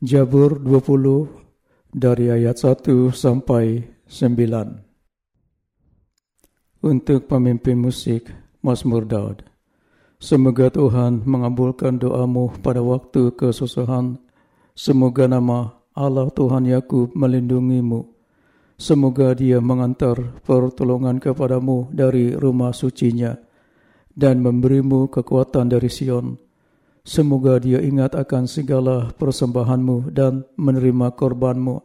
Jabur 20 dari ayat 1 sampai 9. Untuk pemimpin musik Mazmur Daud. Semoga Tuhan mengabulkan doamu pada waktu kesusahan. Semoga nama Allah Tuhan Yakub melindungimu. Semoga dia mengantar pertolongan kepadamu dari rumah sucinya dan memberimu kekuatan dari Sion. Semoga dia ingat akan segala persembahanmu dan menerima korbanmu.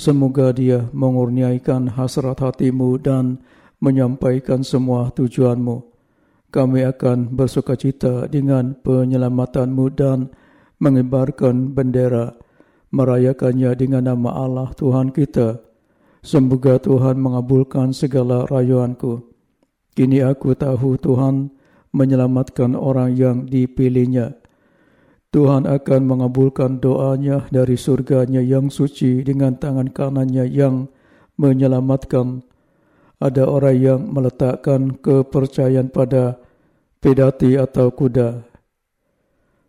Semoga dia mengurniaikan hasrat hatimu dan menyampaikan semua tujuanmu. Kami akan bersuka cita dengan penyelamatanmu dan mengibarkan bendera, merayakannya dengan nama Allah Tuhan kita. Semoga Tuhan mengabulkan segala rayuanku. Kini aku tahu Tuhan menyelamatkan orang yang dipilihnya. Tuhan akan mengabulkan doanya dari surganya yang suci dengan tangan kanannya yang menyelamatkan. Ada orang yang meletakkan kepercayaan pada pedati atau kuda.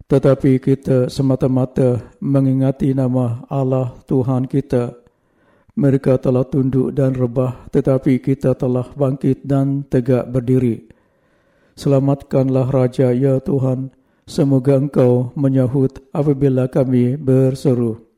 Tetapi kita semata-mata mengingati nama Allah Tuhan kita. Mereka telah tunduk dan rebah tetapi kita telah bangkit dan tegak berdiri. Selamatkanlah Raja ya Tuhan. Semoga engkau menyahut apabila kami berseru.